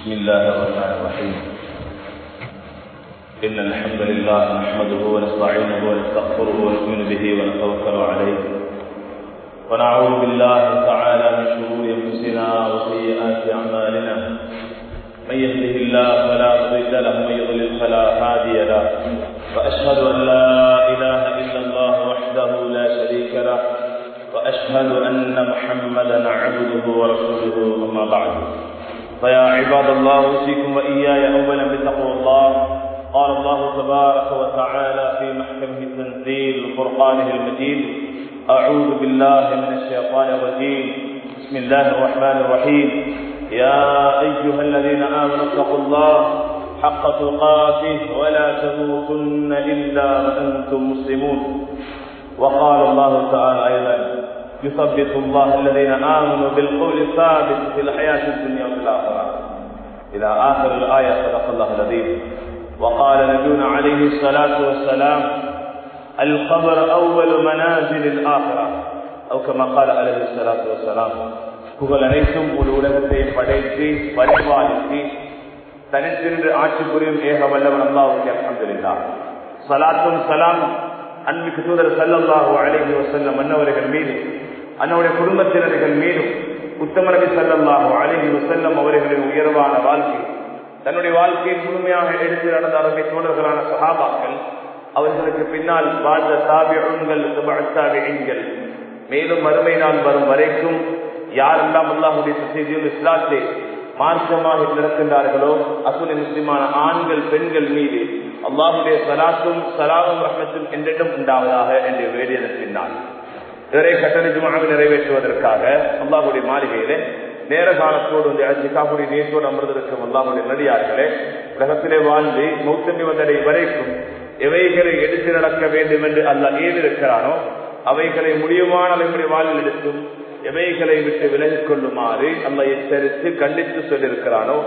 بسم الله الرحمن الرحيم. إن الحمد لله نحمده ونستعينه ونستغفره ونؤمن به ونتوكل عليه. ونعوذ بالله تعالى من شرور أنفسنا وسيئات أعمالنا. من يهده الله فلا مضل له ومن يضلل فلا هادي له. وأشهد أن لا إله إلا الله وحده لا شريك له. وأشهد أن محمدا عبده ورسوله أما بعد. فيا عباد الله أوصيكم وإياي أولا بتقوى الله. قال الله تبارك وتعالى في محكمة التنزيل فرقانه المجيد أعوذ بالله من الشيطان الرجيم. بسم الله الرحمن الرحيم. يا أيها الذين آمنوا اتقوا الله حق تقاته ولا تموتن إلا وأنتم مسلمون. وقال الله تعالى أيضا يثبت الله الذين آمنوا بالقول الثابت في الحياة الدنيا وفي الآخرة إلى آخر الآية صدق الله العظيم وقال نبينا عليه الصلاة والسلام القبر أول منازل الآخرة أو كما قال عليه الصلاة والسلام புகழ் அனைத்தும் ஒரு உலகத்தை படைத்து பரிபாலித்து தனித்தின்று ஆட்சி புரியும் ஏக வல்லவன் அல்லாவுக்கு அலமதுல்லா சலாத்தும் சலாம் அன்பிக்கு தூதர் சல்லல்லாஹு அலைஹி வசல்லம் அன்னவர்கள் மீது அன்னவுடைய குடும்பத்தினர்கள் மீதும் உத்தம நபி சல்லல்லாஹு அலைஹி அவர்களின் உயர்வான வாழ்க்கை தன்னுடைய வாழ்க்கையை முழுமையாக எடுத்து நடந்த அரபி தோழர்களான சஹாபாக்கள் அவர்களுக்கு பின்னால் வாழ்ந்த தாபியங்கள் தாபியங்கள் மேலும் வறுமை நாள் வரும் வரைக்கும் யாரெல்லாம் அல்லாஹுடைய செய்தியும் இஸ்லாத்தை மார்க்கமாக நடக்கின்றார்களோ அசுல முஸ்லிமான ஆண்கள் பெண்கள் மீது அல்லாஹுடைய சலாத்தும் சலாவும் ரஹமத்தும் என்றிடம் உண்டாவதாக என்று வேடியதன் நிறைய கட்டளை ஜுமாவை நிறைவேற்றுவதற்காக அல்லாஹுடைய மாளிகையிலே நேர காலத்தோடு வந்து அஜிகாவுடைய நேற்றோடு அமர்ந்திருக்கும் அல்லாஹுடைய நடிகார்களே உலகத்திலே வாழ்ந்து மௌத்தமி வந்தடை வரைக்கும் எவைகளை எடுத்து நடக்க வேண்டும் என்று அல்ல ஏதிருக்கிறானோ அவைகளை முடியுமான அளவுடைய வாழ்வில் எடுக்கும் எவைகளை விட்டு விலகிக் கொள்ளுமாறு அல்ல எச்சரித்து கண்டித்து சொல்லியிருக்கிறானோ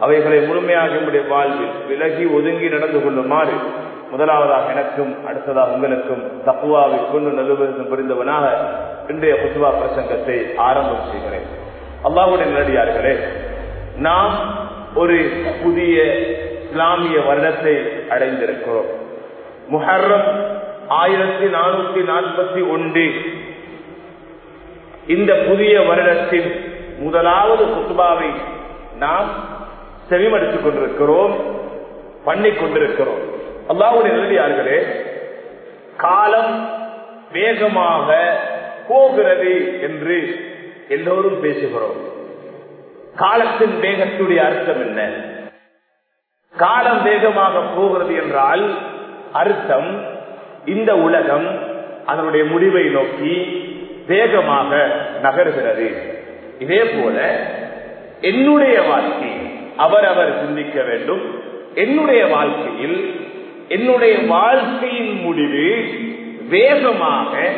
அவைகளை முழுமையாக நம்முடைய வாழ்வில் விலகி ஒதுங்கி நடந்து கொள்ளுமாறு முதலாவதாக எனக்கும் அடுத்ததாக உங்களுக்கும் தப்புவாவை கொண்டு நல்லுபதம் புரிந்தவனாக இன்றைய புதுவா பிரசங்கத்தை ஆரம்பம் செய்கிறேன். அல்லாஹுடைய நடிகார்களே நாம் ஒரு புதிய இஸ்லாமிய வருடத்தை அடைந்திருக்கிறோம். முஹர்ரம் ஆயிரத்தி நானூத்தி நாற்பத்தி ஒன்று. இந்த புதிய வருடத்தின் முதலாவது குத்துபாவை நாம் செவிமடித்துக் கொண்டிருக்கிறோம் பண்ணி கொண்டிருக்கிறோம். அல்லாவுடைய நிலையார்களே காலம் வேகமாக போகிறது என்று எல்லோரும் பேசுகிறோம். காலத்தின் வேகத்துடைய அர்த்தம் என்ன? காலம் வேகமாக போகிறது என்றால் அர்த்தம் இந்த உலகம் அதனுடைய முடிவை நோக்கி வேகமாக நகர்கிறது. இதே போல என்னுடைய வாழ்க்கை அவரவர் சிந்திக்க வேண்டும். என்னுடைய வாழ்க்கையில் என்னுடைய வாழ்க்கையின் முடிவு வேகமாக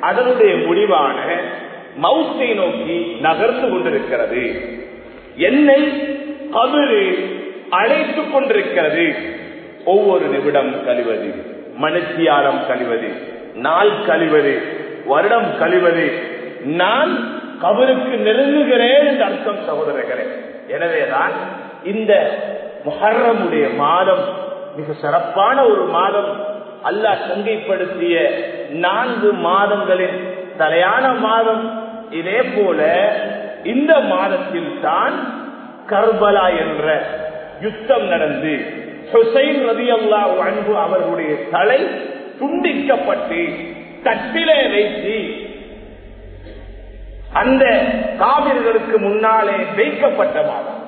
அதனுடைய முடிவான மவுத்தை நோக்கி நகர்ந்து கொண்டிருக்கிறது. என்னை கதிரு அழைத்துக் கொண்டிருக்கிறது. ஒவ்வொரு நிமிடம் கழிவது மனுஷியாரம் கழிவது நாள் கழிவது வருடம் கழிவது நான் கபருக்கு நெருங்குகிறேன் என்று அர்த்தம் சகோதரர்களே. எனவேதான் இந்த முஹர்ரமுடைய மாதம் மிக சிறப்பான ஒரு மாதம் அல்லாஹ் சங்கைப்படுத்திய நான்கு மாதங்களின் தலையான மாதம். இதே போல இந்த மாதத்தில் தான் கர்பலா என்ற யுத்தம் நடந்து. ஹுசைன் ரதி அல்லா அன்பு அவர்களுடைய தலை துண்டிக்கப்பட்டு தட்டிலே வைத்து அந்த காவிர்களுக்கு முன்னாலே வைக்கப்பட்ட மாதம்.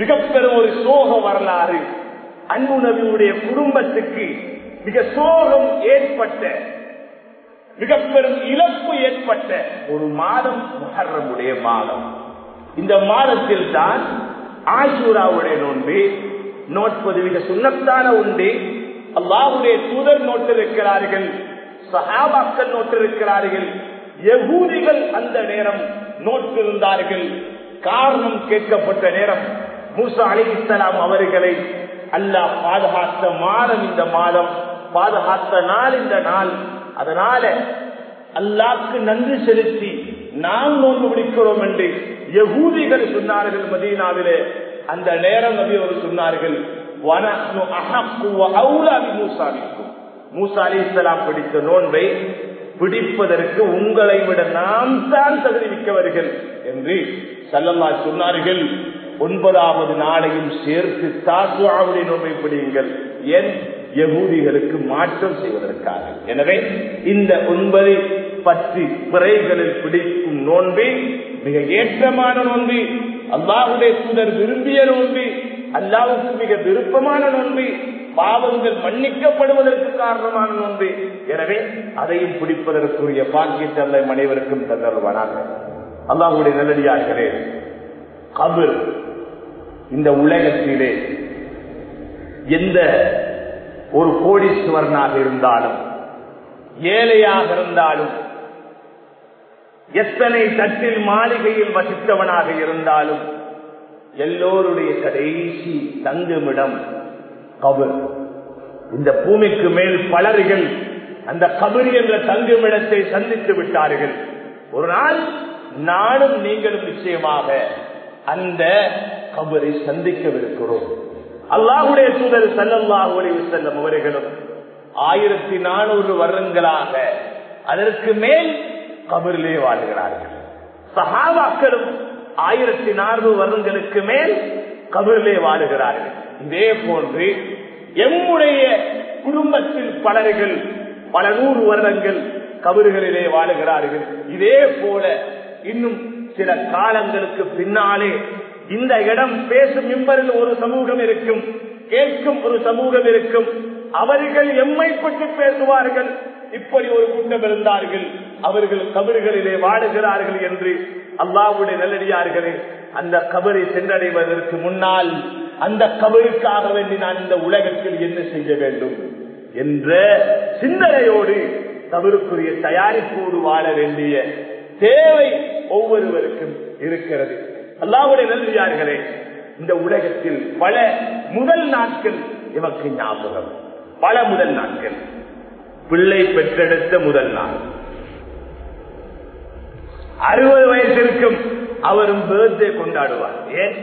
மிக பெரும் ஒரு சோக வரலாறு. அன்பு நபியுடைய குடும்பத்துக்கு மிக சோகம் ஏற்பட்ட மிக பெரும் இழப்பு ஏற்பட்ட ஒரு மாதம் முகர்றமுடைய மாதம். இந்த மாதத்தில் தான் ஆசூராவுடைய நோன்பு. நோட்பது மிக சுண்ணத்தான உண்டு அல்லாவுடைய தூதர் நோட்டிருக்கிறார்கள் சஹாபாக்கள் நோட்டிருக்கிறார்கள் யகூதிகள் அந்த நேரம் நோட்டிருந்தார்கள் காரணம் கேட்கப்பட்ட நேரம் மூசா அலி இஸ்லாம் அவர்களை அல்லாஹ் பாதுகாத்த மாதம் இந்த மாதம் பாதுகாத்த நாள் இந்த நாள். அதனால அல்லாக்கு நன்றி செலுத்தி நாம் நோன்பு பிடிக்கிறோம் என்று யகூதிகள் சொன்னார்கள் மதீனாவிலே. அந்த நேரம் நபி அவர் சொன்னார்கள் வன அஹக்கு வ அவுலா பி பிடித்த நோன்பை பிடிப்பதற்கு உங்களை விட நாம் தான் தகுதி மிக்கவர்கள் என்று சல்லல்லா சொன்னார்கள். ஒன்பதாவது நாளையும் சேர்த்து தாசுவாவுடைய நோன்பை பிடியுங்கள். என் யகூதிகளுக்கு மாற்றம் செய்வதற்காக. எனவே இந்த ஒன்பது பற்றி பிறைகளில் பிடிக்கும் நோன்பு மிக ஏற்றமான நோன்பு அல்லாவுடைய தூதர் விரும்பிய நோன்பு அல்லாவுக்கு மிக விருப்பமான நோன்பு பாவங்கள் மன்னிக்கப்படுவதற்கு காரணமான நோன்பு. எனவே அதையும் பிடிப்பதற்குரிய பாக்கியத்தை மனைவருக்கும் அனைவருக்கும் தந்தருவானாக அல்லாஹுடைய நல்லடியார்களே கபில் இந்த உலகத்திலே எந்த ஒரு கோடீஸ்வரனாக இருந்தாலும் ஏழையாக இருந்தாலும் எத்தனை தட்டில் மாளிகையில் வசித்தவனாக இருந்தாலும் எல்லோருடைய கடைசி தங்குமிடம் கபில் இந்த பூமிக்கு மேல் பலர்கள் அந்த கபில் என்ற தங்குமிடத்தை சந்தித்து விட்டார்கள். ஒரு நாள் நானும் நீங்களும் நிச்சயமாக அந்த கபரை சந்திக்கவிருக்கிறோம். அல்லாஹுடைய தூதர் சல்லல்லாஹு ஒளிவு செல்லும் அவர்களும் ஆயிரத்தி நானூறு வருடங்களாக அதற்கு மேல் கபரிலே வாழ்கிறார்கள். சகாபாக்களும் ஆயிரத்தி நானூறு வருடங்களுக்கு மேல் கபரிலே வாழுகிறார்கள். இதே போன்று எம்முடைய குடும்பத்தில் பலர்கள் பல நூறு வருடங்கள் கபறுகளிலே வாழுகிறார்கள். இதே போல இன்னும் சில காலங்களுக்கு பின்னாலே இந்த இடம் பேசும் மிம்பரில் ஒரு சமூகம் இருக்கும் கேட்கும் ஒரு சமூகம் இருக்கும். அவர்கள் எம்மை பற்றி பேசுவார்கள். இப்படி ஒரு கூட்டம் இருந்தார்கள். அவர்கள் கபறுகளிலே வாடுகிறார்கள் என்று அல்லாவுடைய நல்லடியார்களே அந்த கபரை சென்றடைவதற்கு முன்னால் அந்த கபருக்காக வேண்டி நான் இந்த உலகத்தில் என்ன செய்ய வேண்டும் என்ற சிந்தனையோடு கபருக்குரிய தயாரிப்போடு வாழ வேண்டிய தேவை ஒவ்வொருவருக்கும் இருக்கிறது. அல்லாவுடைய நன்றியார்களே இந்த உலகத்தில் பல முதல் நாட்கள் எமக்கு ஞாபகம். பல முதல் நாட்கள். பிள்ளை பெற்றெடுத்த முதல் நாள். அறுபது வயசிற்கும் அவரும் பேர்தே கொண்டாடுவார். ஏன்?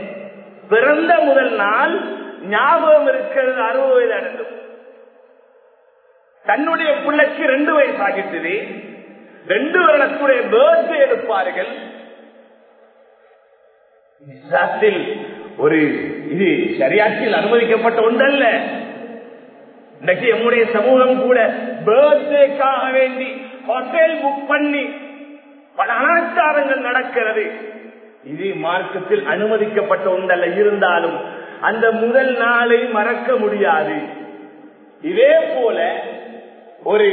பிறந்த முதல் நாள் ஞாபகம் இருக்கிறது அறுபது வயது அடைந்தும் தன்னுடைய பிள்ளைக்கு ரெண்டு வயசு ஆகிட்டது ரெண்டு வருடத்துடைய பேர்தே எடுப்பார்கள். இஸ்லாத்தில் ஒரு இது சரியாற்றில் அனுமதிக்கப்பட்ட ஒன்றல்ல. இன்றைக்கு நம்முடைய சமூகம் கூட பேர்தேக்காக வேண்டி ஹோட்டல் புக் பண்ணி பல அனாச்சாரங்கள் நடக்கிறது. இது மார்க்கத்தில் அனுமதிக்கப்பட்ட ஒன்றல்ல. இருந்தாலும் அந்த முதல் நாளை மறக்க முடியாது. இதே போல ஒரு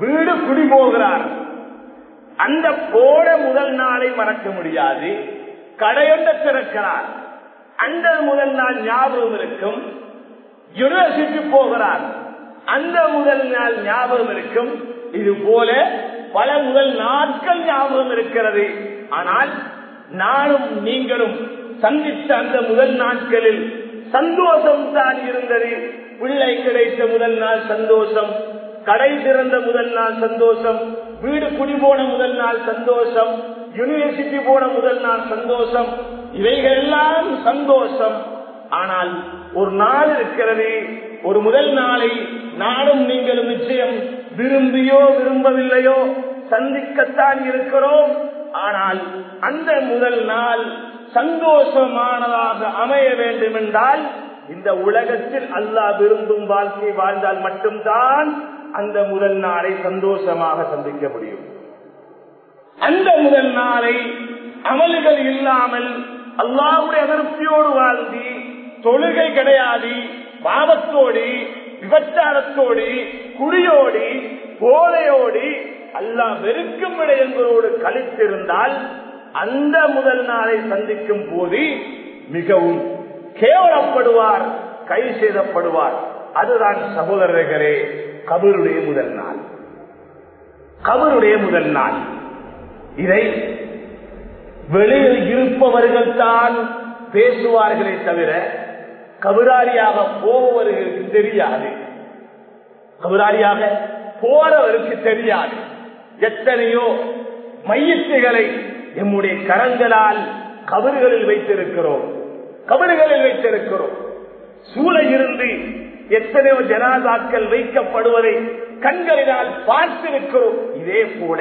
வீடு குடி போகிறார் அந்த போட முதல் நாளை மறக்க முடியாது. கடையொண்ட திறக்கிறார். அந்த முதல் நாள் ஞாபகம் இருக்கும். யூனிவர்சிட்டி போகிறார். அந்த முதல் நாள் ஞாபகம் இருக்கும். இது போல பல முதல் நாட்கள் ஞாபகம் இருக்கிறது. ஆனால் நானும் நீங்களும் சந்தித்த அந்த முதல் நாட்களில் சந்தோஷம் தான் இருந்தது. பிள்ளை கிடைத்த முதல் நாள் சந்தோஷம். கடை திறந்த முதல் நாள் சந்தோஷம் வீடு குடி போன முதல் நாள் சந்தோஷம் யூனிவர்சிட்டி போன முதல் நாள் சந்தோஷம் இவைகள் எல்லாம் சந்தோஷம். ஆனால் ஒரு நாள் இருக்கிறது ஒரு முதல் நாளை நானும் நீங்களும் நிச்சயம் விரும்பியோ விரும்பவில்லையோ சந்திக்கத்தான் இருக்கிறோம். ஆனால் அந்த முதல் நாள் சந்தோஷமானதாக அமைய வேண்டும் என்றால் இந்த உலகத்தில் அல்லாஹ் விரும்பும் வாழ்க்கை வாழ்ந்தால் மட்டும்தான் அந்த முதல் நாளை சந்தோஷமாக சந்திக்க முடியும். அந்த முதல் நாளை அமல்கள் இல்லாமல் அல்லாவுடைய அதிருப்தியோடு வாழ்ந்து தொழுகை கிடையாது பாவத்தோடு விபச்சாரத்தோடு குடியோடி போதையோடு அல்லா வெறுக்கும் என்பதோடு கழித்திருந்தால் அந்த முதல் நாளை சந்திக்கும் போது மிகவும் கேவலப்படுவார் கை செய்தப்படுவார். அதுதான் சகோதரர்களே கபருடைய முதல் நாள். கபருடைய முதல் நாள். இதை வெளியில் இருப்பவர்கள் தான் பேசுவார்களே தவிர கபராரியாக போவர்களுக்கு தெரியாது. கபராரியாக போறவருக்கு தெரியாது. எத்தனையோ மையத்துகளை எம்முடைய கரங்களால் கபறுகளில் வைத்திருக்கிறோம். கபறுகளில் வைத்திருக்கிறோம். சூழ இருந்து எத்தனையோ ஜனாதாக்கள் வைக்கப்படுவதை கண்களினால் பார்த்திருக்கிறோம். இதே போல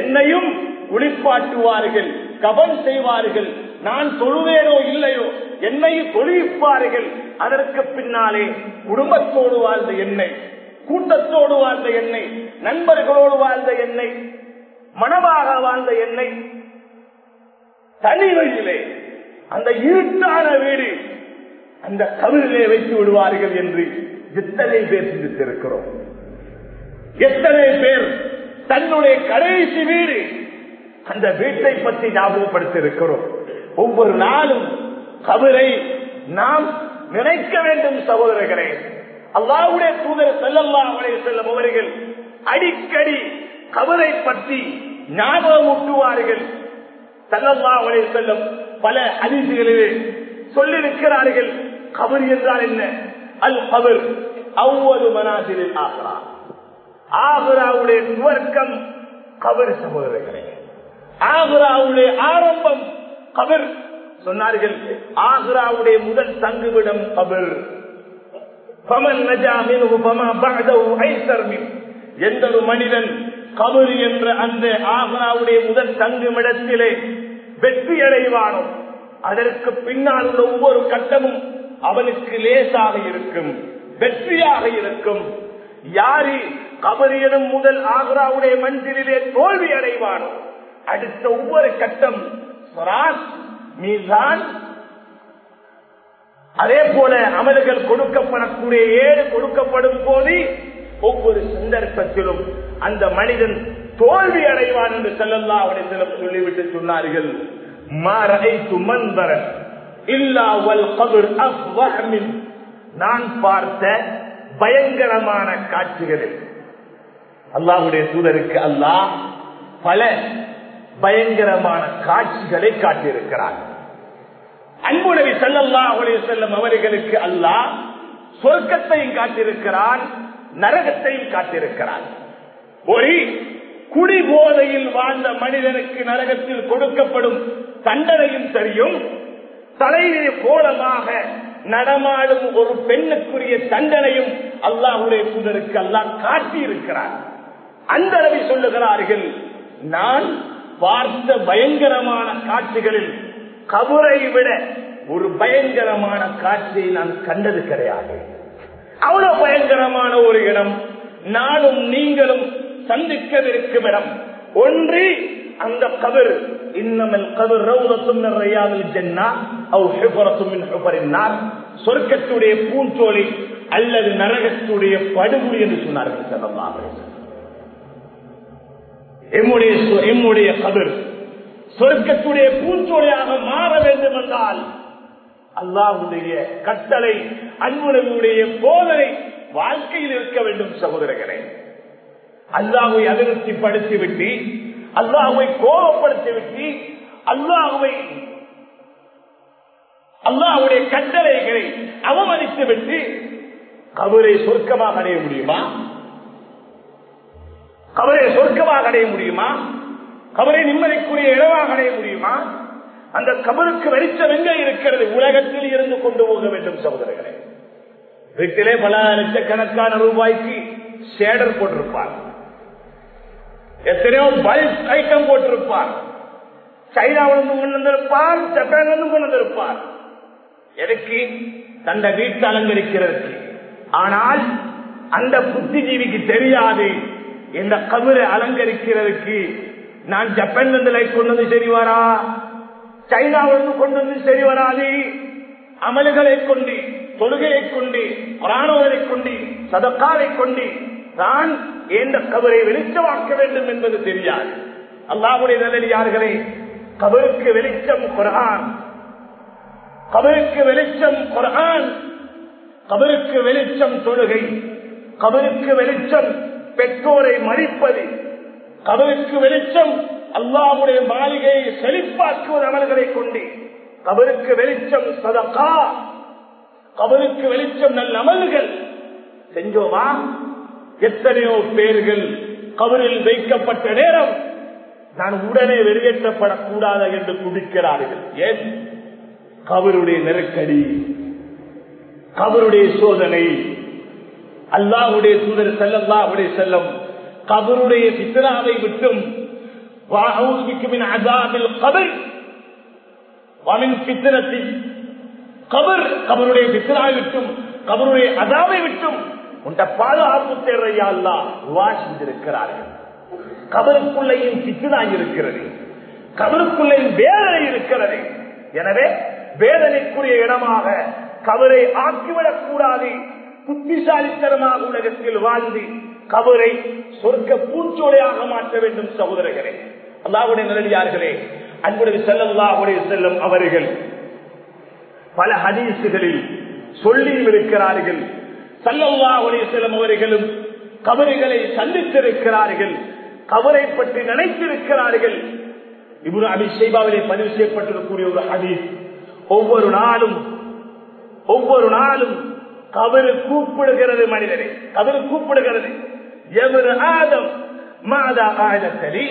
என்னையும் குளிப்பாட்டுவார்கள் கபன் செய்வார்கள். நான் தொழுவேனோ இல்லையோ என்னையும் தொழுவிப்பார்கள். அதற்கு பின்னாலே குடும்பத்தோடு வாழ்ந்த என்னை கூட்டத்தோடு வாழ்ந்த என்னை நண்பர்களோடு வாழ்ந்த என்னை மனமாக வாழ்ந்த எண்ணெய் தனிமையிலே அந்த இருட்டான வீடு அந்த கவிழிலே வைத்து விடுவார்கள் என்று எத்தனை பேர் சிந்தித்திருக்கிறோம். எத்தனை பேர் தன்னுடைய கடைசி வீடு அந்த வீட்டை பற்றி ஞாபகப்படுத்தியிருக்கிறோம். ஒவ்வொரு நாளும் கபரை நாம் நினைக்க வேண்டும் சகோதரர்களே. அல்லாவுடைய தூதர் செல்லல்லா அவரை செல்லும் அவர்கள் அடிக்கடி கபரை பற்றி ஞாபகம் ஊட்டுவார்கள் செல்லல்லா அவரை செல்லும் பல அதிர்ச்சிகளிலே சொல்லியிருக்கிறார்கள். கபர் என்றால் என்ன? அல் கபர் அவ்வளவு மனாசிரில் ஆகிறா ஆகராவுடைய துவர்க்கம் கபர் சகோதரர்களே. ஆகராவுடைய ஆரம்பம் கபர் சொன்னார்கள். ஆகராவுடைய முதல் தங்குவிடம் கபர். எந்த ஒரு மனிதன் கபர் என்ற அந்த ஆகுராவுடைய முதல் தங்குமிடத்திலே வெற்றி அடைவானோ அதற்கு பின்னால் உள்ள ஒவ்வொரு கட்டமும் அவனுக்கு லேசாக இருக்கும் வெற்றியாக இருக்கும். யாரு கபரியனும் முதல் ஆக்ராவுடைய மஞ்சளிலே தோல்வி அடைவானோ அடுத்த ஒவ்வொரு கட்டம் மீதான் அதே போல அமல்கள் கொடுக்கப்படக்கூடிய ஏழு கொடுக்கப்படும் போது ஒவ்வொரு சந்தர்ப்பத்திலும் அந்த மனிதன் தோல்வி அடைவான் என்று செல்லல்லா அவரிடம் சொல்லிவிட்டு சொன்னார்கள். நான் பார்த்த பயங்கரமான காட்சிகளில். அல்லாஹுடைய தூதருக்கு அல்லாஹ் பல பயங்கரமான காட்சிகளை காட்டியிருக்கிறார். அன்புடவி செல்லல்லா செல்லும் அவர்களுக்கு அல்லாஹ் சொர்க்கத்தையும் காட்டியிருக்கிறான் நரகத்தையும் காட்டியிருக்கிறான். ஒரு குடி போதையில் வாழ்ந்த மனிதனுக்கு நரகத்தில் கொடுக்கப்படும் தண்டனையும் தெரியும் தலையிலே கோலமாக நடமாடும் ஒரு பெண்ணுக்குரிய தண்டனையும் அல்லாஹுடைய தூதருக்கு அல்லாஹ் காட்டியிருக்கிறார். அந்த அளவில் சொல்லுகிறார்கள் நான் பார்த்த பயங்கரமான காட்சிகளில் கபரை விட ஒரு பயங்கரமான காட்சியை நான் கண்டது கிடையாது. அவ்வளவு பயங்கரமான ஒரு இடம் நானும் நீங்களும் சந்திக்கவிருக்கும் இடம். ஒன்று அந்த கபர் இன்னமல் கபர் ரவுதத்தும் நிறையாவில் ஜென்னா அவ் ஹிபரத்தும் ஹிபரின்னார் சொர்க்கத்துடைய பூஞ்சோலை அல்லது நரகத்துடைய படுகொலி என்று சொன்னார்கள் செல்லமாக எம்முடைய எம்முடைய கதிர் சொர்க்கத்துடைய பூஞ்சோலையாக மாற வேண்டும் என்றால் அல்லாவுடைய கட்டளை அன்புடைய போதனை வாழ்க்கையில் இருக்க வேண்டும் சகோதரர்களே. அல்லாவை அதிருப்திப்படுத்திவிட்டு அல்லாஹுவை கோபப்படுத்திவிட்டு அல்லாஹுவை அல்லாஹுடைய கட்டளைகளை அவமதித்து விட்டு கபரை சொர்க்கமாக அடைய முடியுமா? கபரை சொர்க்கமாக அடைய முடியுமா? கபரை நிம்மதிக்குரிய இடமாக அடைய முடியுமா? அந்த கபருக்கு வெளிச்சம் எங்க இருக்கிறது? உலகத்தில் இருந்து கொண்டு போக வேண்டும் சகோதரர்களே. வீட்டிலே பல லட்சக்கணக்கான ரூபாய்க்கு சேடர் போட்டிருப்பார். எத்தனையோ பல்ஸ் ஐட்டம் போட்டிருப்பார். சைனாவிலிருந்து கொண்டு வந்திருப்பார் ஜப்பான்லிருந்து கொண்டு வந்திருப்பார். எதுக்கு? தந்த வீட்டு அலங்கரிக்கிறதுக்கு. ஆனால் அந்த புத்திஜீவிக்கு தெரியாது. இந்த கபரை அலங்கரிக்கிறதுக்கு. நான் ஜப்பான் இருந்து லைட் கொண்டு வந்து சரி வரா? சைனாவிலிருந்து கொண்டு வந்து சரி வராது? அமல்களை கொண்டு தொழுகையை கொண்டு பிராணவரை கொண்டு சதக்காவை கொண்டு தான் எந்த கபரை வெளிச்சமாக்க வேண்டும் என்பது தெரியாது. அல்லாவுடைய நல்லடியார்களே கபருக்கு வெளிச்சம் குரான் கபருக்கு வெளிச்சம் குரான் கபருக்கு வெளிச்சம் தொழுகை. கபருக்கு வெளிச்சம் பெற்றோரை மதிப்பது. கபருக்கு வெளிச்சம் அல்லாவுடைய மாளிகையை செழிப்பாக்குவது அமல்களை கொண்டு. கபருக்கு வெளிச்சம் சதக்கா. கபருக்கு வெளிச்சம் நல்ல அமல்கள். செஞ்சோமா? எத்தனையோ பேர்கள் கபரில் வைக்கப்பட்ட நேரம் நான் உடனே வெளியேற்றப்படக்கூடாது என்று துடிக்கிறார்கள் ஏன்? கவருடைய நெருக்கடி கபருடைய சோதனை அல்லாஹுடைய தூதர் செல்லல்லாஹுடைய செல்லம் கபருடைய சித்திராவை விட்டும் கபர் கபர் கபருடைய பித்தனாவை விட்டும் கபருடைய அதாவை விட்டும் உண்ட பாதுகாப்பு தேவையா அல்லா செஞ்சிருக்கிறார்கள். கபருக்குள்ளையும் பித்தனாய் இருக்கிறது. கபருக்குள்ளையும் வேதனை இருக்கிறது. எனவே வேதனைக்குரிய இடமாக கவரை ஆக்கிவிடக் கூடாது. புத்திசாலித்தனமாக உலகத்தில் வாழ்ந்து கவரை சொர்க்க பூச்சோடையாக மாற்ற வேண்டும் சகோதரர்களே. அல்லாவுடைய நிலடியார்களே அன்புடைய செல்லல்லாவுடைய செல்லும் அவர்கள் பல ஹதீசுகளில் சொல்லியும் இருக்கிறார்கள். சல்லல்லாவுடைய செல்லும் அவர்களும் கபறுகளை சந்தித்திருக்கிறார்கள். கபரை பற்றி நினைத்திருக்கிறார்கள். இவரு அபிஷேபாவிலே பதிவு செய்யப்பட்டிருக்கக்கூடிய ஒரு ஹதீஸ். ஒவ்வொரு நாளும் ஒவ்வொரு நாளும் கபரு கூப்பிடுகிறது மனிதனை கபரு கூப்பிடுகிறது. எவரு ஆதம் மாதா ஆயுதத்தடி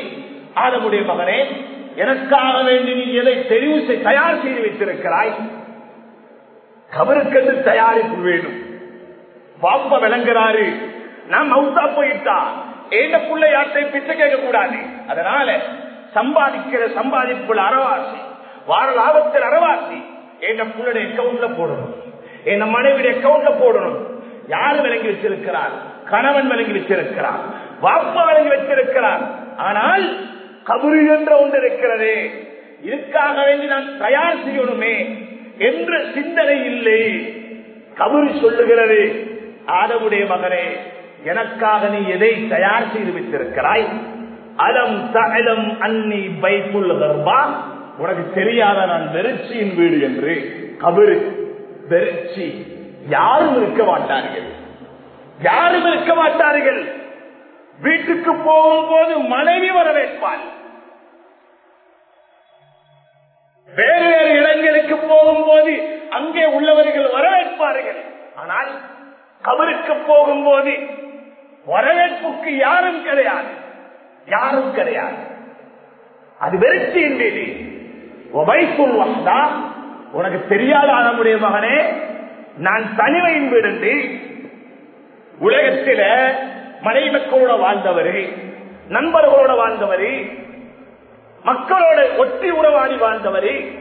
ஆதமுடைய மகனே எனக்காக வேண்டி நீ எதை தெரிவு தயார் செய்து வைத்திருக்கிறாய்? கபருக்கென்று தயாரிப்பு வேண்டும்? பாப்ப விளங்குறாரு. நான் மவுத்தா போயிட்டா. ஏண்ட புள்ள யார்த்தை பிச்சை கேட்க கூடாது அதனால சம்பாதிக்கிற சம்பாதிப்புள்ள அறவாசி. வார லாபத்தில் அறவாசி. என் புள்ளடைய அக்கௌண்ட்ல போடணும். என் மனைவியுடைய அக்கௌண்ட்ல போடணும். யாரு விளங்கி வச்சிருக்கிறார் கணவன் விளங்கி வச்சிருக்கிறார் வாப்பா விளங்கி வச்சிருக்கிறார் ஆனால் கபரு என்ற ஒன்று இருக்கிறதே. இதுக்காக வேண்டி நான் தயார் செய்யணுமே. என்ற சிந்தனை இல்லை. கபுரி சொல்லுகிறது ஆதவுடைய மகனே எனக்காக நீ எதை தயார் செய்து வைத்திருக்கிறாய்? அலம் தகலம் அன்னி பைத்துல் கர்ப்பா உனக்கு தெரியாத நான் வெறிச்சியின் வீடு என்று. கபரு வெறிச்சி. யாரும் இருக்க மாட்டார்கள். யாரும் இருக்க மாட்டார்கள். வீட்டுக்கு போகும்போது மனைவி வரவேற்பாள் வேறு வேறு இடங்களுக்கு போகும்போது அங்கே உள்ளவர்கள் வரவேற்பார்கள் ஆனால் கபருக்கு போகும்போது வரவேற்புக்கு யாரும் கிடையாது. யாரும் கிடையாது. அது வெறுச்சியின் மீது. ஒபைக்குள் வந்தா உனக்கு தெரியாத நம்முடைய மகனே நான் தனிமையின் விடுந்து உலகத்தில மனைவி மக்களோட வாழ்ந்தவரு நண்பர்களோட வாழ்ந்தவரு மக்களோட ஒட்டி உறவாடி வாழ்ந்தவரு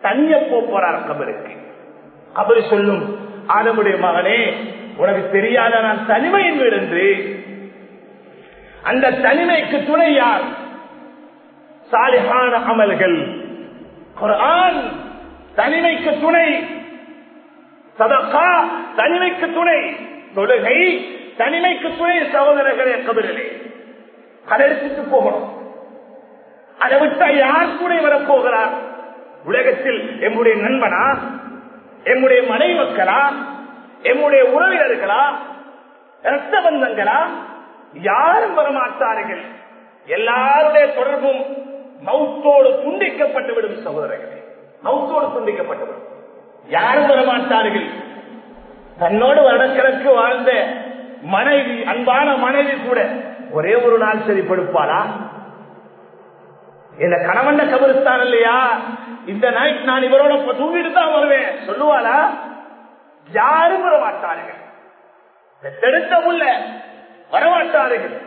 தனிய போறார் கபருக்கு. கபரு சொல்லும் ஆதமுடைய மகனே உனக்கு தெரியாத நான் தனிமையின் விடுந்து அந்த தனிமைக்கு துணை யார்? சாலிகான அமல்கள். குரான் தனிமைக்கு துணை. சதக்கா தனிமைக்கு துணை. தொழுகை தனிமைக்கு துணை சகோதரர்களே கபிலே அதை எடுத்துட்டு போகணும். அதை விட்டா யார் துணை வரப்போகிறார்? உலகத்தில் எம்முடைய நண்பனா? எம்முடைய மனை மக்களா எம்முடைய உறவினர்களா? ரத்த பந்தங்களா யாரும் வரமாட்டார்கள். எல்லாருடைய தொடர்பும் மௌத்தோடு துண்டிக்கப்பட்டுவிடும் சகோதரர்களே. மௌத்தோடு துண்டிக்கப்பட்டுவிடும் யாரும் வரமாட்டார்கள். தன்னோடு வருடக்கணக்கு வாழ்ந்த மனைவி அன்பான மனைவி கூட ஒரே ஒரு நாள் சரி படுப்பாளா கணவன் கபருஸ்தான் இல்லையா? இந்த நைட் நான் இவரோட தூங்கிட்டு தான் வருவேன். சொல்லுவாளா? யாரும் வரமாட்டாருங்க. பெற்றெடுத்த உள்ள வரமாட்டார்கள்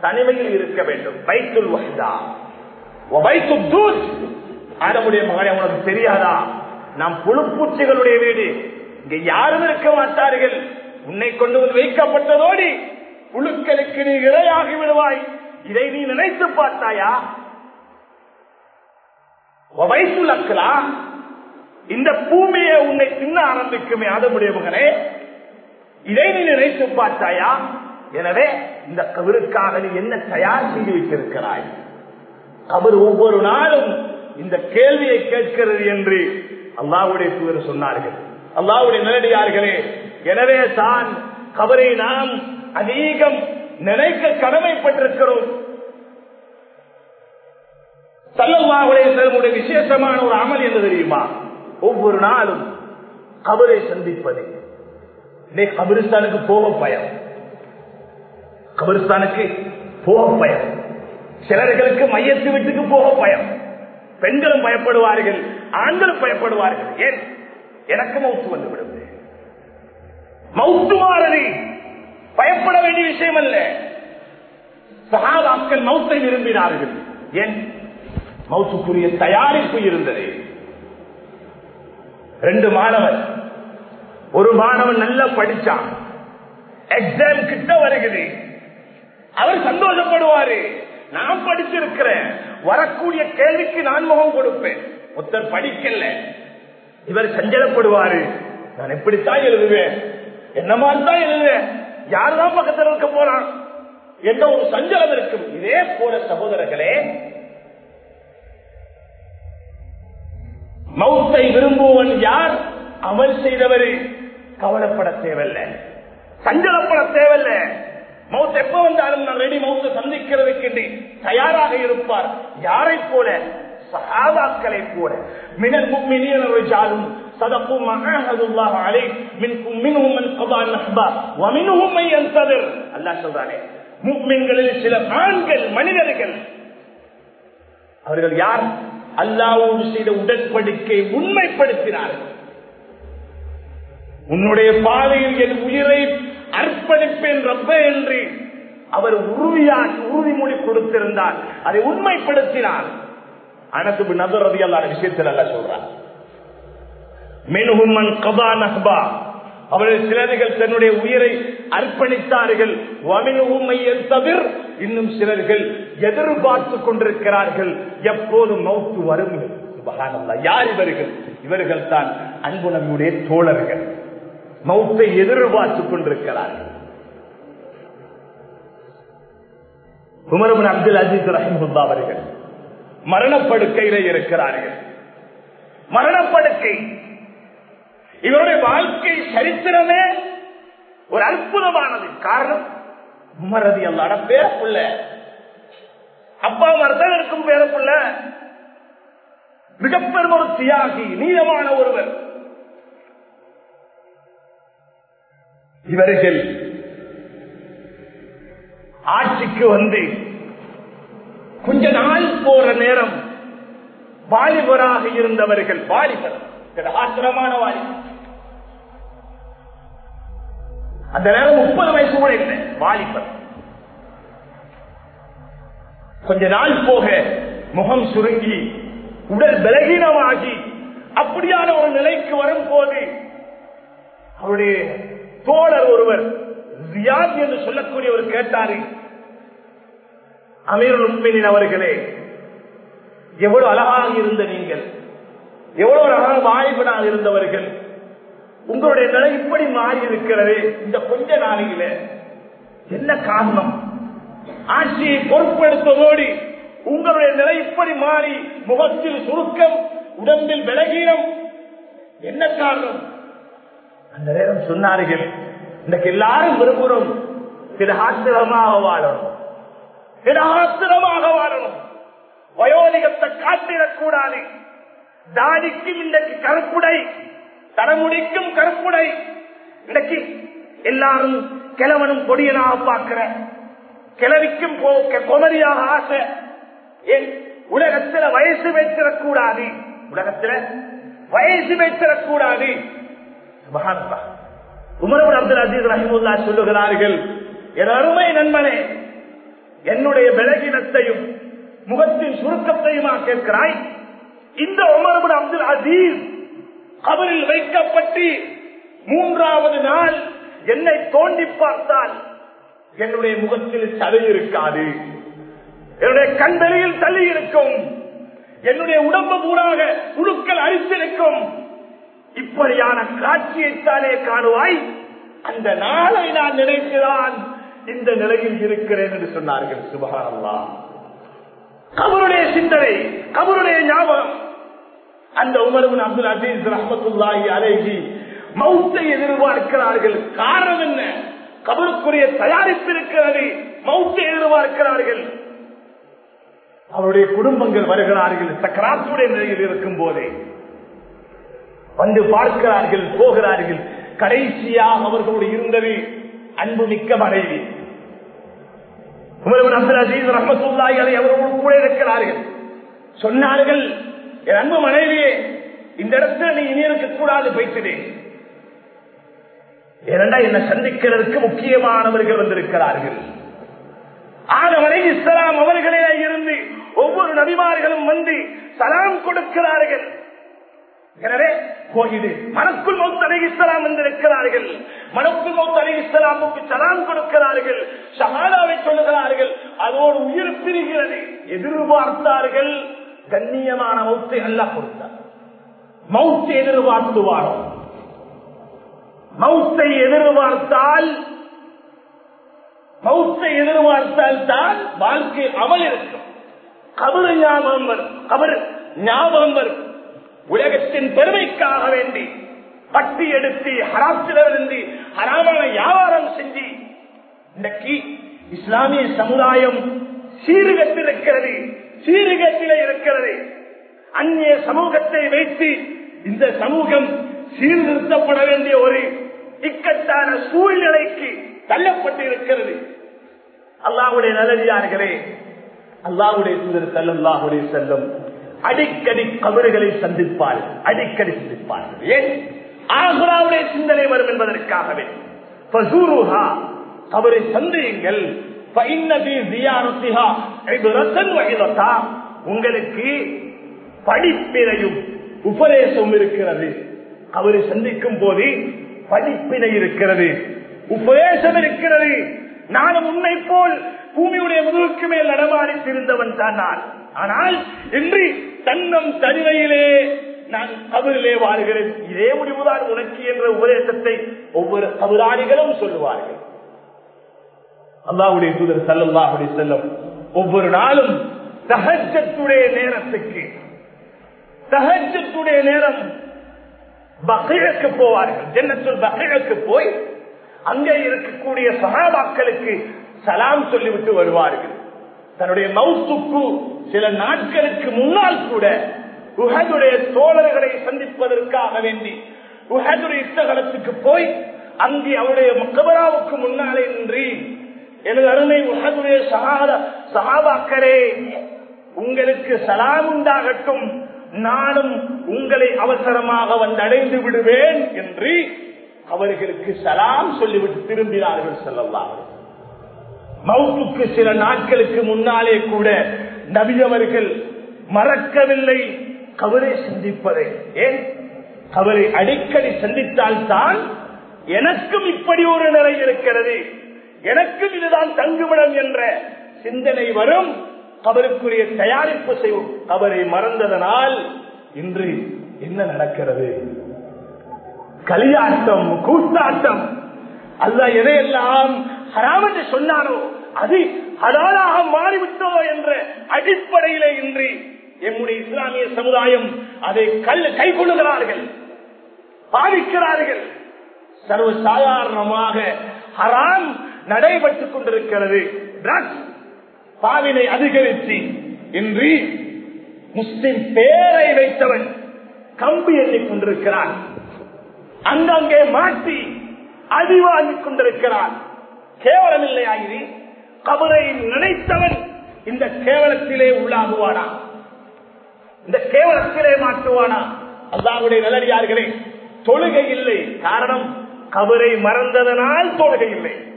தனிமையில் இருக்க வேண்டும். பைத்துல் வஹ்தா. வைத்து தூத். ஆடமுடைய மகனே உனக்கு தெரியாதா? நாம் புழுப்பூச்சிகளுடைய வீடு. இங்க யாரும் இருக்க மாட்டார்கள். உன்னை கொண்டு வந்து வைக்கப்பட்டதோடு புழுக்களுக்கு நீ இரையாகி விடுவாய். இதை நீ நினைத்து பார்த்தாயா? வயசுலக்கலாம் இந்த பூமியை உன்னை தின்ன ஆரம்பிக்குமே அதனுடைய மகனே. இதை நீ நினைத்து பார்த்தாயா? எனவே இந்த கபருக்காக நீ என்ன தயார் செய்து வைத்திருக்கிறாய் கபர் ஒவ்வொரு நாளும் இந்த கேள்வியை கேட்கிறது என்று அல்லாவுடைய தூதர் சொன்னார்கள். அல்லாவுடைய நேரடியார்களே எனவே தான் கபரை நாம் அதிகம் நினைக்க கடமைப்பட்டிருக்கிறோம். சல்லல்லாவுடைய செல்வமுடைய விசேஷமான ஒரு அமல் என்று தெரியுமா? ஒவ்வொரு நாளும் கபரை சந்திப்பது. கபிரிஸ்தானுக்கு போக பயம். கபிரிஸ்தானுக்கு போக பயம். சிலர்களுக்கு மையத்து வீட்டுக்கு போக பயம். பெண்களும் பயப்படுவார்கள் ஆண்களும் பயப்படுவார்கள். ஏன்? எனக்கு மவுத்து வந்து விடுவது மவுத்து மாறது. பயப்பட வேண்டிய விஷயம் அல்ல. சகாபாக்கள் மௌத்தை விரும்பினார்கள். ஏன்? மவுத்துக்குரிய தயாரிப்பு இருந்தது. ரெண்டு மாணவன். ஒரு மாணவன் நல்லா படிச்சான். எக்ஸாம் கிட்ட வருகிறது. அவர் சந்தோஷப்படுவாரு. நான் படிச்சிருக்கிறேன். வரக்கூடிய கேள்விக்கு நான் முகம் கொடுப்பேன். ஒருத்தர் படிக்கல. இவர் சஞ்சலப்படுவாரு. நான் எப்படித்தான் எழுதுவேன்? என்ன தான் எழுதுவேன்? யாருதான் பக்கத்தில் இருக்க போறான்? என்ற ஒரு சஞ்சலம் இருக்கும். இதே போல சகோதரர்களே மௌத்தை விரும்புவன் யார் அமல் செய்தவர் கவலைப்பட தேவையில்லை சஞ்சலப்பட தேவையில்லை மவுத் எப்ப வந்தாலும் நான் ரெடி மவுத்தை சந்திக்கிறதுக்கு தயாராக இருப்பார் யாரை போல சகாபாக்களை போல மினல் முக்மினியன் ரிஜாலும் صدقوا ما عاهدوا الله عليه منكم منهم من قضى النحبة ومنهم من ينتظر الله சொல்றானே முக்மின்களில் சில ஆண்கள் மனிதர்கள் அவர்கள் யார் அல்லாவோடு செய்த உடன்படிக்கை உண்மைப்படுத்தினார்கள் உன்னுடைய பாதையில் என் உயிரை அர்ப்பணிப்பேன் ரப்ப என்று அவர் உறுதியாக உறுதிமொழி கொடுத்திருந்தார். அதை உண்மைப்படுத்தினார். அனது நபரதி அல்லாத விஷயத்தில் அல்ல சொல்றார். மெனுகுமன் கபா நஹ்பா. அவர்கள் சிலர்கள் தன்னுடைய உயிரை அர்ப்பணித்தார்கள். தவிர இன்னும் சிலர்கள் எதிர்பார்த்து கொண்டிருக்கிறார்கள். எப்போது மௌத்து வரும். யார் இவர்கள்? இவர்கள் தான் அன்பு நம்முடைய தோழர்கள். மௌத்தை எதிர்பார்த்துக் கொண்டிருக்கிறார்கள். உமரபின் அப்துல் அஜீஸ் ரஹிமுல்லா அவர்கள் மரணப்படுக்கையில இருக்கிறார்கள். மரணப்படுக்கை. இவருடைய வாழ்க்கை சரித்திரமே ஒரு அற்புதமானது. காரணம் உமரதி அல்லாட பேரப்புள்ள. அப்பா மரத்தான் இருக்கும் பேரப்புள்ள. மிகப்பெரும் ஒரு தியாகி நீளமான ஒருவர். இவர்கள் ஆட்சிக்கு வந்து கொஞ்ச நாள் போற நேரம் வாலிபராக இருந்தவர்கள் வாலிபர். ஆத்திரமான வாலிபர். அந்த நேரம் முப்பது வயசு கூட இல்லை. வாலிபர். கொஞ்ச நாள் போக முகம் சுருங்கி உடல் பலகீனமாகி அப்படியான ஒரு நிலைக்கு வரும் போது அவருடைய தோழர் ஒருவர் ரியாத் என்று சொல்லக்கூடியவர் கேட்டாரு அமீருல் உண்மையின் அவர்களே எவ்வளவு அழகாக இருந்த நீங்கள் எவ்வளவு அழகாக வாய்ப்பனாக இருந்தவர்கள் உங்களுடைய நிலை இப்படி மாறி இருக்கிறது இந்த கொஞ்ச நாளையில என்ன காரணம்? ஆட்சியை பொறுப்பெடுத்ததோடு உங்களுடைய நிலை இப்படி மாறி முகத்தில் சுருக்கம் உடம்பில் விலகீனம் என்ன காரணம்? அந்த நேரம் சொன்னார்கள் இன்றைக்கு எல்லாரும் விரும்புகிறோம் திரகாத்திரமாக வாழணும். திரகாத்திரமாக வாழணும். வயோதிகத்தை காட்டிடக்கூடாது. தாடிக்கும் இன்றைக்கு கருப்புடை தலைமுடிக்கும் கருப்புடை. இன்னைக்கு எல்லாரும் கிழவனும் கொடியனாக பார்க்கிற கிளவிக்கும் கொமரியாக ஆசை. ஏன்? உலகத்துல வயசு வைத்திடக்கூடாது உலகத்துல வயசு வைத்திடக்கூடாது உமரபுர் அப்துல் அசீஸ் ரஹிமுல்லா சொல்லுகிறார்கள் என் அருமை நண்பனே என்னுடைய விலகினத்தையும் முகத்தின் சுருக்கத்தையுமா கேட்கிறாய்? இந்த உமரபுர் அப்துல் அசீஸ் அவரில் வைக்கப்பட்டு மூன்றாவது நாள் என்னை தோண்டி பார்த்தால் என்னுடைய முகத்தில் சதை இருக்காது. என்னுடைய கண்வெளியில் தள்ளி இருக்கும். என்னுடைய உடம்பு பூராக புழுக்கள் அழித்திருக்கும் இப்படியான காட்சியைத்தானே காணுவாய். அந்த நாளை நான் நினைக்கிறான் இந்த நிலையில் இருக்கிறேன் என்று சொன்னார்கள். சுபகாரல்லா கபருடைய சிந்தனை கபருடைய ஞாபகம். அந்த உமரவன் அப்துல் அசீஸ் ரஹமத்துல்லாஹி அலேஹி மௌத்தை எதிர்பார்க்கிறார்கள். காரணம் என்ன? கபருக்குரிய தயாரிப்பு இருக்கிறது. மௌத்தை எதிர்பார்க்கிறார்கள். அவருடைய குடும்பங்கள் வருகிறார்கள். சக்கராத்துடைய நிலையில் இருக்கும் போதே வந்து பார்க்கிறார்கள் போகிறார்கள். கடைசியாக அவர்களோடு இருந்தது அன்பு மிக்க மனைவி. உமரவன் அப்துல் அசீஸ் ரஹமத்துல்லாஹி அலை அவர்களோடு கூட இருக்கிறார்கள். சொன்னார்கள் என் அன்பு மனைவியே இந்த இடத்துல நீ இனி இருக்கக்கூடாது போய்த்துடு. இரண்டா என்னை சந்திக்கிறதுக்கு முக்கியமானவர்கள் வந்திருக்கிறார்கள். ஆனவரை இஸ்லாம் அவர்களே இருந்து ஒவ்வொரு நபிமார்களும் வந்து சலாம் கொடுக்கிறார்கள். எனவே கோயிடு மனக்குள் மௌத்தலை இஸ்லாம் வந்திருக்கிறார்கள். மனக்குள் மௌத்தலை இஸ்லாமுக்கு சலாம் கொடுக்கிறார்கள். ஷஹாதாவை சொல்லுகிறார்கள். அதோடு உயிர் பிரிகிறது. எதிர்பார்த்தார்கள். கண்ணியமான மௌத்தை அல்ல கொடுத்தார். மௌத்தை எதிர்பார்த்துவாரோ? மௌத்தை எதிர்பார்த்தால் மௌத்தை எதிர்பார்த்தால் தான் வாழ்க்கை அமல் இருக்கும். கபரு ஞாபகம் வரும். கபரு ஞாபகம் வரும். உலகத்தின் பெருமைக்காக வேண்டி பட்டி எடுத்து ஹராசிலிருந்து ஹராமான வியாபாரம் செஞ்சு இன்றைக்கு இஸ்லாமிய சமுதாயம் சீர்கட்டிருக்கிறது. சீர்கேட்டிலே இருக்கிறது அந்நிய சமூகத்தை வைத்து இந்த சமூகம் சீர்திருத்தப்பட வேண்டிய ஒரு இக்கட்டான சூழ்நிலைக்கு தள்ளப்பட்டு இருக்கிறது அல்லாவுடைய நல்லடியார்களே அல்லாவுடைய தூதர் அல்லாஹுடைய செல்லும் அடிக்கடி கபறுகளை சந்திப்பார் அடிக்கடி சந்திப்பார்கள் ஏன்? ஆகுராவுடைய சிந்தனை வரும் என்பதற்காகவே. கபரை சந்தியுங்கள் உங்களுக்கு படிப்பினையும் உபதேசம் இருக்கிறது. அவரை சந்திக்கும் போது படிப்பினை இருக்கிறது. உபதேசம் இருக்கிறது. நானும் உன்னை போல் பூமியுடைய முதுகுக்கு மேல் நடமாடி திருந்தவன் தான் நான். ஆனால் இன்று தன்னம் தனிமையிலே நான் கபரிலே வாழ்கிறேன். இதே முடிவுதான் உனக்கு என்ற உபதேசத்தை ஒவ்வொரு கபிராணிகளும் சொல்லுவார்கள். அல்லாவுடைய தூதர் சல்லாஹுடைய செல்லும் ஒவ்வொரு நாளும் தகஜத்துடைய நேரத்துக்கு தகஜத்துடைய நேரம் பகைழுக்கு போவார்கள். ஜன்னத்துள் பகைழுக்கு போய் அங்கே இருக்கக்கூடிய சகாபாக்களுக்கு சலாம் சொல்லிவிட்டு வருவார்கள். தன்னுடைய மவுத்துக்கு சில நாட்களுக்கு முன்னால் கூட உஹதுடைய தோழர்களை சந்திப்பதற்காக வேண்டி உஹதுடைய யுத்தகலத்துக்கு போய் அங்கே அவருடைய முக்கபராவுக்கு முன்னாலே நின்று எனது அருமை உஹதுடைய சகாபாக்களே உங்களுக்கு சலாம் உண்டாகட்டும். நானும் உங்களை அவசரமாக வந்தடைந்து விடுவேன் என்று அவர்களுக்கு சலாம் சொல்லிவிட்டு திரும்பினார்கள் செல்லலாம் மவுத்துக்கு சில நாட்களுக்கு முன்னாலே கூட நபியவர்கள் மறக்கவில்லை. கவலை சந்திப்பதை ஏன்? கவலை அடிக்கடி சந்தித்தால் தான் எனக்கும் இப்படி ஒரு நிலை இருக்கிறது. எனக்கும் இதுதான் தங்குமிடம் என்ற சிந்தனை வரும். அவருக்குரிய தயாரிப்பு செய்வோம். அவரை மறந்ததனால் இன்று என்ன நடக்கிறது? கலியாட்டம் கூத்தாட்டம். அல்ல எதையெல்லாம் ஹராம் என்று சொன்னாரோ அது அதாலாக மாறிவிட்டோ என்ற அடிப்படையிலே இன்றி எம்முடைய இஸ்லாமிய சமுதாயம் அதை கல் கைகொள்ளுகிறார்கள் பாதிக்கிறார்கள் சர்வசாதாரணமாக ஹராம் நடைபெற்றுக் கொண்டிருக்கிறது. ட்ரக்ஸ் பாவினை அதிகரித்து இன்றி முஸ்லிம் பேரை வைத்தவன் கம்பி எண்ணிக் கொண்டிருக்கிறான். அங்கங்கே மாற்றி அடி வாங்கிக் கொண்டிருக்கிறான். கேவலம் இல்லையாயிரி கபரை நினைத்தவன் இந்த கேவலத்திலே உள்ளாகுவானா? இந்த கேவலத்திலே மாற்றுவானா அல்லாவுடைய நல்லடியார்களே தொழுகை இல்லை. காரணம் கபரை மறந்ததனால் தொழுகை இல்லை.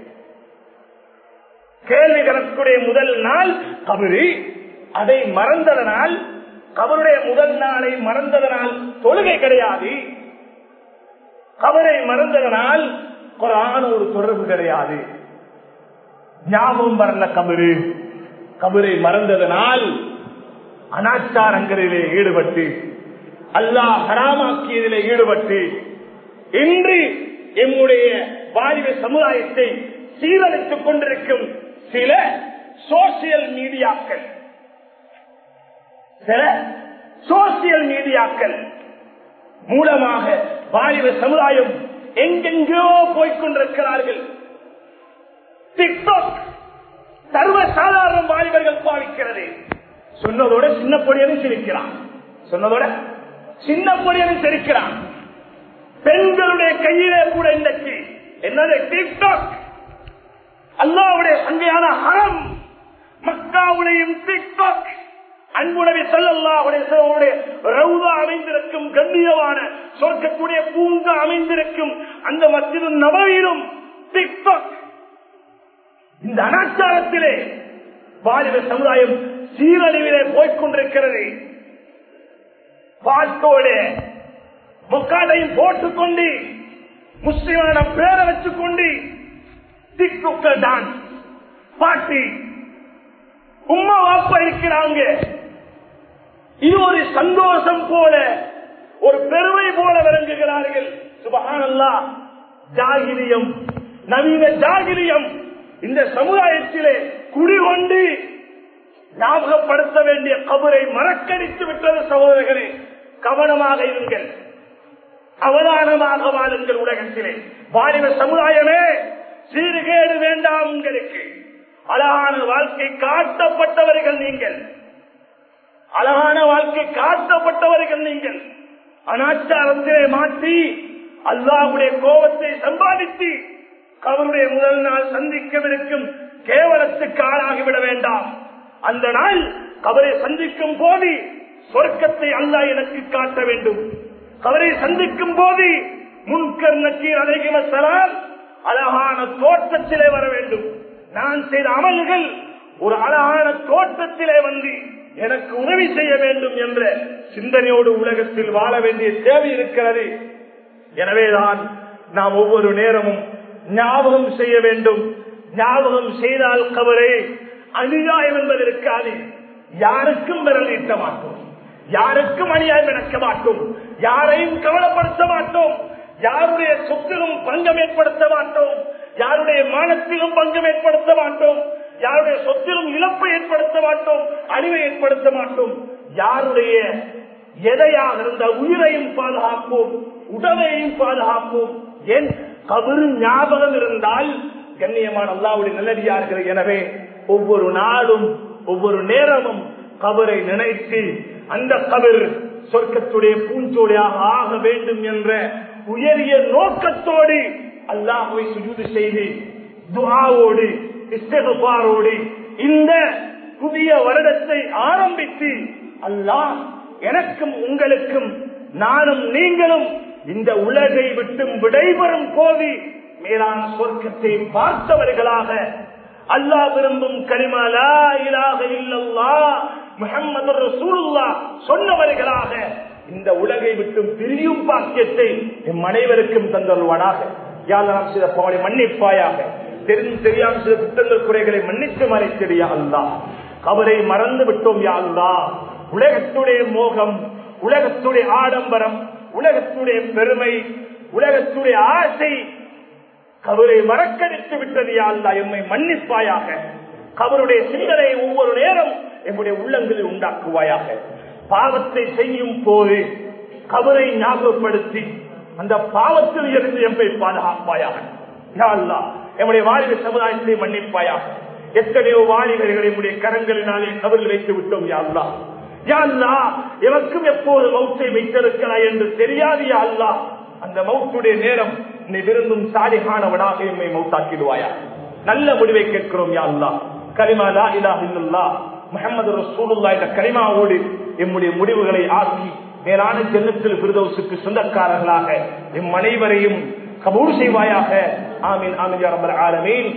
கேள்வி கணக்குடைய முதல் நாள் கபரி. அதை மறந்ததனால் கபருடைய முதல் நாளை மறந்ததனால் தொழுகை கிடையாது. கபரை மறந்ததனால் குரான ஒரு தொடர்பு கிடையாது. ஞாபகம் வரல கபரு. கபரை மறந்ததனால் அனாச்சாரங்களிலே ஈடுபட்டு அல்லாஹ் ஹராமாக்கியதிலே ஈடுபட்டு இன்று எம்முடைய வாழ்வு சமுதாயத்தை சீரழித்துக் கொண்டிருக்கும் சில சோசியல் மீடியாக்கள் சில சோசியல் மீடியாக்கள் மூலமாக வாலிப சமுதாயம் எங்கெங்கோ போய்கொண்டிருக்கிறார்கள் டிக்டாக் சர்வசாதாரண வாலிபர்கள் பாவிக்கிறது. சொன்னதோட சின்ன பொடியனும் சிரிக்கிறான். சொன்னதோட சின்ன பொடியனும் சிரிக்கிறான். பெண்களுடைய கையிலே கூட இன்றைக்கு என்னது? டிக்டாக் அல்லாவுடைய சங்கையான ஹரம் மக்காவுடையும் டிக்டாக் அன்புடவி செல்லல்லாவுடைய ரவுதா அமைந்திருக்கும் கண்ணியமான சொர்க்கத்துடைய பூங்கா அமைந்திருக்கும் அந்த மத்திய நபவியிலும் டிக்டாக் இந்த அனாச்சாரத்திலே வாலிப சமுதாயம் சீரழிவிலே போய்கொண்டிருக்கிறது பாட்டோட முக்காடையும் போட்டுக்கொண்டு முஸ்லிமான பேரை வச்சுக்கொண்டு டிக்டுக்கள் தான். பாட்டி உம்மா வாப்பா இருக்கிறாங்க. இது ஒரு சந்தோஷம் போல ஒரு பெருமை போல விளங்குகிறார்கள். சுபகானல்லா ஜாகிரியம் நவீன ஜாகிரியம் இந்த சமுதாயத்திலே குடிகொண்டு ஞாபகப்படுத்த வேண்டிய கபரை மறக்கடித்து விட்டது சகோதரர்களே கவனமாக இருங்கள். அவதானமாக வாழுங்கள் உலகத்திலே. வாலிப சமுதாயமே சீர்கேடு வேண்டாம் உங்களுக்கு. அழகான வாழ்க்கை காட்டப்பட்டவர்கள் நீங்கள். அழகான வாழ்க்கை காட்டப்பட்டவர்கள் நீங்கள். அனாச்சாரத்திலே மாற்றி அல்லாவுடைய கோபத்தை சம்பாதித்து அவருடைய முதல் நாள் சந்திக்கவிருக்கும் கேவலத்துக்கு ஆளாகிவிட வேண்டாம். அந்த நாள் அவரை சந்திக்கும் போது சொர்க்கத்தை அல்லாஹ் எனக்கு காட்ட வேண்டும். அவரை சந்திக்கும் போது முன்கர் நக்கீர் அலைகிவசலாம் அழகான தோற்றத்திலே வர வேண்டும். நான் செய்த அமல்கள் ஒரு அழகான தோற்றத்திலே வந்து எனக்கு உதவி செய்ய வேண்டும் என்ற சிந்தனையோடு உலகத்தில் வாழ வேண்டிய தேவை இருக்கிறது. எனவேதான் நாம் ஒவ்வொரு நேரமும் ஞாபகம் செய்ய வேண்டும். ஞாபகம் செய்தால் கவரே அநியாயம் என்பது இருக்காது. யாருக்கும் விரல் நீட்ட மாட்டோம். யாருக்கும் அநியாயம் நடக்க மாட்டோம். யாரையும் கவலைப்பட யாருடைய சொத்திலும் பங்கம் ஏற்படுத்த மாட்டோம். யாருடைய மானத்திலும் பங்கம் ஏற்படுத்த மாட்டோம். யாருடைய சொத்திலும் இழப்பை ஏற்படுத்த மாட்டோம். அழிவை ஏற்படுத்த மாட்டோம். யாருடைய எதையாக இருந்த உயிரையும் பாதுகாப்போம். உடலையும் பாதுகாப்போம். ஏன்? கபரு ஞாபகம் இருந்தால் கண்ணியமான அல்லாவுடைய நல்லடியார்கள். எனவே ஒவ்வொரு நாளும் ஒவ்வொரு நேரமும் கபரை நினைத்து அந்த கபர் சொர்க்கத்துடைய பூஞ்சோடையாக ஆக வேண்டும் என்ற உயரிய நோக்கத்தோடு அல்லாஹுவை சுஜூது செய்து துஆவோடு இஸ்தகுபாரோடு இந்த புதிய வருடத்தை ஆரம்பித்து அல்லாஹ் எனக்கும் உங்களுக்கும் நானும் நீங்களும் இந்த உலகை விட்டும் விடைபெறும் போது மேலான சொர்க்கத்தை பார்த்தவர்களாக அல்லாஹ் விரும்பும் கனிமலா இலாக இல்லல்லா முகமது ரசூலுல்லா சொன்னவர்களாக இந்த உலகை விட்டு பிரியும் பாக்கியத்தை என் அனைவருக்கும் தந்தருவானாக யாரெல்லாம் சில பாவனை மன்னிப்பாயாக. தெரிந்து தெரியாமல் சில குற்றங்கள் குறைகளை மன்னித்து மறைத்திடியா அல்லா. அவரை மறந்து விட்டோம் யா அல்லா. உலகத்துடைய மோகம் உலகத்துடைய ஆடம்பரம் உலகத்துடைய பெருமை உலகத்துடைய ஆசை கவரை மறக்கடித்து விட்டது யா அல்லா. எம்மை மன்னிப்பாயாக. கவருடைய சிந்தனை ஒவ்வொரு நேரம் எங்களுடைய உள்ளங்களில் உண்டாக்குவாயாக. பாவத்தை செய்யும் போது கபரை ஞாபகப்படுத்தி அந்த பாவத்தில் இருந்து எம்மை பாதுகாப்பாயாக. யா அல்லா எம்முடைய வாலிப சமுதாயத்தை மன்னிப்பாயாக. எத்தனையோ வாலிபர்களை உடைய கரங்களினாலே கவரில் வைத்து விட்டோம் யாருலா யாருலா யா எவருக்கும் எப்போது மௌத்தை வைத்திருக்கிறாய் என்று தெரியாது யா அந்த மௌத்துடைய நேரம் நீ விரும்பும் சாலிகானவனாக எம்மை மௌத்தாக்கிடுவாயா. நல்ல முடிவை கேட்கிறோம் யா கரிமா லா இலா இல்லல்லா. முகமது ரசூலுல்லா என்ற கரிமாவோடு எம்முடைய முடிவுகளை ஆக்கி மேலான ஜன்னத்தில் பிரதோசுக்கு சொந்தக்காரர்களாக எம் அனைவரையும் கபூர் செய்வாயாக. ஆமீன் ஆமீன் ஆலமீன்.